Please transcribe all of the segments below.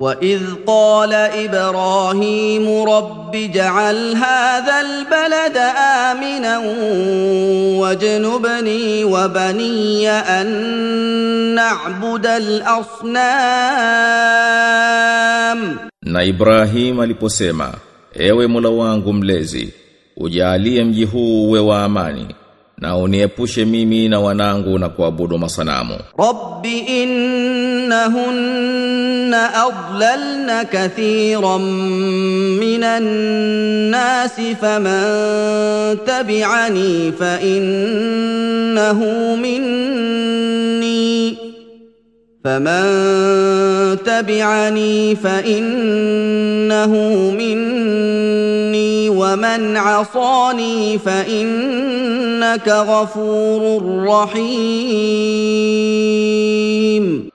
واذ قال إبراهيم رب اجعل هذا البلد امنا واجنبني وبني ان نعبد الاصنام Na Ibrahim aliposema, ewe Mola wangu mlezi, ujalie mji huu uwe wa amani, na uniepushe mimi na wanangu na kuabudu masanamu. Rabbi innahunna adlalna kathiran minan nasi faman tabi'ani fa innahu minni faman tabi'ani fa فمن minni wa man 'asani fa فإن innaka ghafurur rahim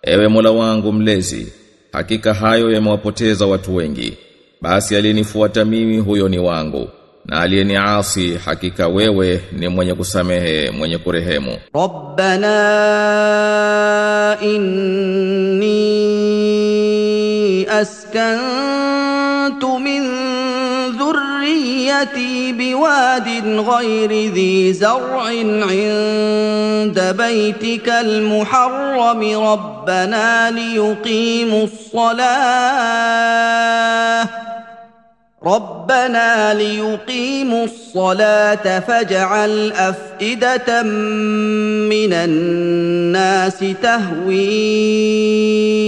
Ewe Mola wangu mlezi hakika hayo yamewapoteza watu wengi. Basi aliyenifuata mimi huyo ni wangu. Na aliyeniasi hakika wewe ni mwenye kusamehe mwenye kurehemu. Rabbana inni askantu min ذريتي بواد غير ذي زرع عند بيتك المحرم ربنا ليقيموا الصلاة. ربنا ليقيموا الصلاة فاجعل أفئدة من الناس تهوي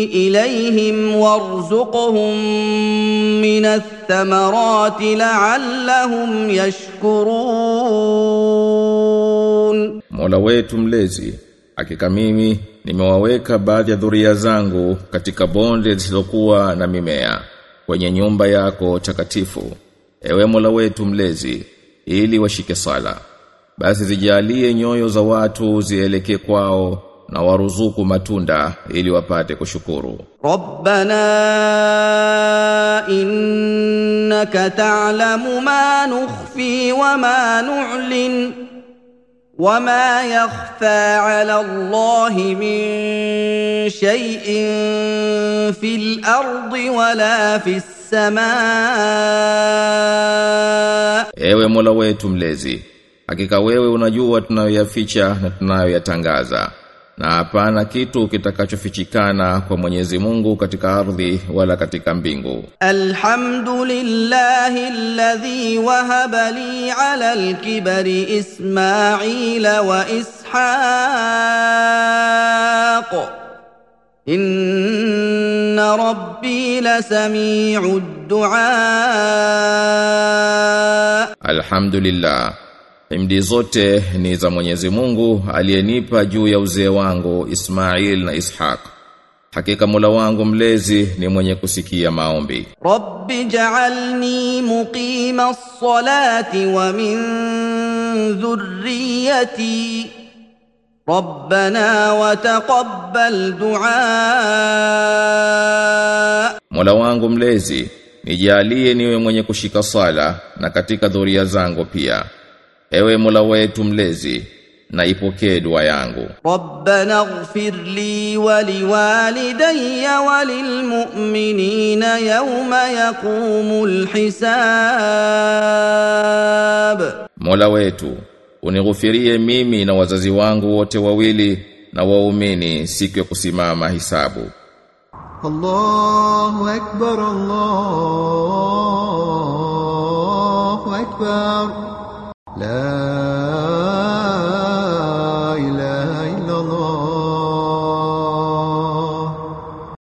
إليهم وارزقهم من الثمرات لعلهم يشكرون Mola wetu mlezi, hakika mimi nimewaweka baadhi ya dhuria zangu katika bonde zisizokuwa na mimea kwenye nyumba yako takatifu ewe Mola wetu mlezi ili washike sala basi zijalie nyoyo za watu zielekee kwao na waruzuku matunda ili wapate kushukuru. Rabbana innaka ta'lamu ma nukhfi wa ma nu'lin وما يخفى على الله من شيء في الأرض ولا في السماء Ewe Mola wetu mlezi, hakika wewe unajua tunayoyaficha na tunayoyatangaza. Na hapana kitu kitakachofichikana kwa Mwenyezi Mungu katika ardhi wala katika mbingu. الحمد لله الذي وهب لي على الكبر اسماعيل واسحاق ان ربي لسميع الدعاء Alhamdulillah. Imdi zote ni za Mwenyezi Mungu aliyenipa juu ya uzee wangu Ismail na Ishaq. Hakika Mola wangu mlezi ni mwenye kusikia maombi. Rabbi ja'alni muqima as-salati wa min dhurriyyati Rabbana wa taqabbal du'a. Mola wangu mlezi nijalie niwe mwenye kushika sala na katika dhuria zangu pia ewe mula wetu mlezi na ipokee dua yangu. Rabbana ighfir li wa li walidayya wa lil mu'minina yawma yaqumul hisab, Mola wetu unighufirie mimi na wazazi wangu wote wawili na waumini siku ya kusimama hisabu. Allahu akbar, Allahu akbar la.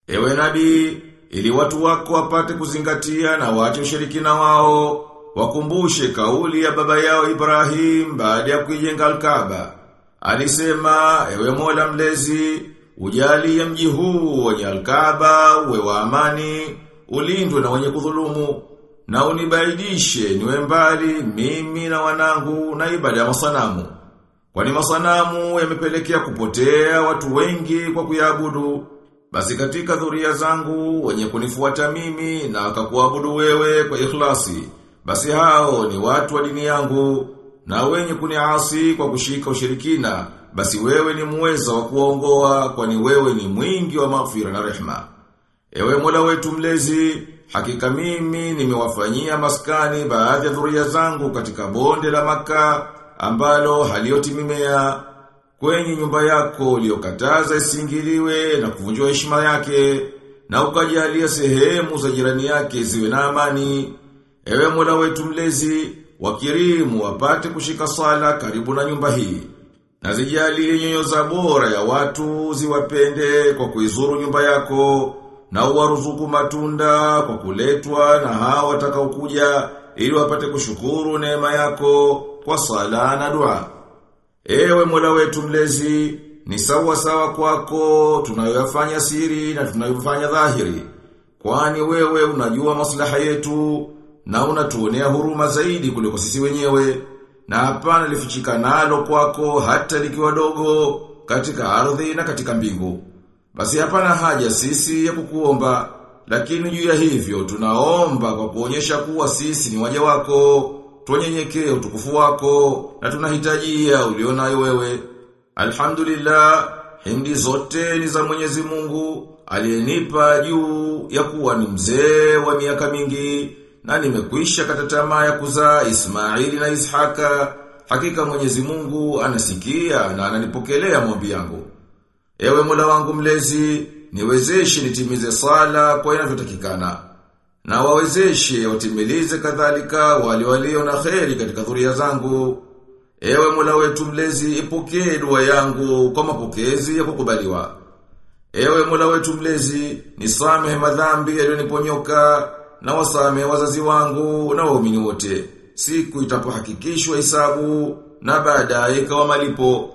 Ewe nabi, ili watu wako wapate kuzingatia na wache ushirikina wao, wakumbushe kauli ya baba yao Ibrahim baada ya kuijenga Alkaba. Alisema, ewe Mola mlezi, ujali ya mji huu wenye Alkaba uwe wa amani, ulindwe na wenye kudhulumu na unibaidishe niwe mbali mimi na wanangu na ibada ya masanamu. Kwani masanamu yamepelekea kupotea watu wengi kwa kuyabudu. Basi katika dhuria zangu wenye kunifuata mimi na wakakuabudu wewe kwa ikhlasi. Basi hao ni watu wa dini yangu na wenye kuniasi kwa kushika ushirikina. Basi wewe ni muweza wa kuongoa kwani wewe ni mwingi wa maghfira na rehma. Ewe Mola wetu mlezi, hakika mimi nimewafanyia maskani baadhi ya dhuria zangu katika bonde la maka ambalo halioti mimea kwenye nyumba yako uliyokataza isingiliwe na kuvunjwa heshima yake na ukajalia sehemu za jirani yake ziwe na amani. Ewe Mola wetu mlezi, wakirimu wapate kushika sala karibu na nyumba hii. Na zijalie nyoyo za bora ya watu ziwapende kwa kuizuru nyumba yako na uwaruzuku matunda kwa kuletwa na hao watakaokuja ili wapate kushukuru neema yako kwa sala na dua. Ewe Mola wetu mlezi, ni sawa sawa kwako tunayoyafanya siri na tunayofanya dhahiri. Kwani wewe unajua maslaha yetu na unatuonea huruma zaidi kuliko sisi wenyewe. Na hapana lifichika nalo kwako hata likiwa dogo katika ardhi na katika mbingu. Basi hapana haja sisi ya kukuomba, lakini juu ya hivyo tunaomba kwa kuonyesha kuwa sisi ni waja wako, tuonyenyekee utukufu wako na tunahitajia ulionayo wewe. Alhamdulillah, hindi zote ni za Mwenyezi Mungu aliyenipa juu ya kuwa ni mzee wa miaka mingi na nimekwisha kata tamaa ya kuzaa Ismaili na Ishaka. Hakika Mwenyezi Mungu anasikia na ananipokelea maombi yangu. Ewe Mola wangu mlezi, niwezeshe nitimize sala kwa inavyotakikana. Na wawezeshe watimilize kadhalika wale walio na kheri katika dhuria zangu. Ewe Mola wetu mlezi, ipokee dua yangu kwa mapokezi ya kukubaliwa. Ewe Mola wetu mlezi, nisamehe madhambi yaliyoniponyoka na wasamehe wazazi wangu na waumini wote. Siku itapohakikishwa hisabu na baadaye ikawa malipo.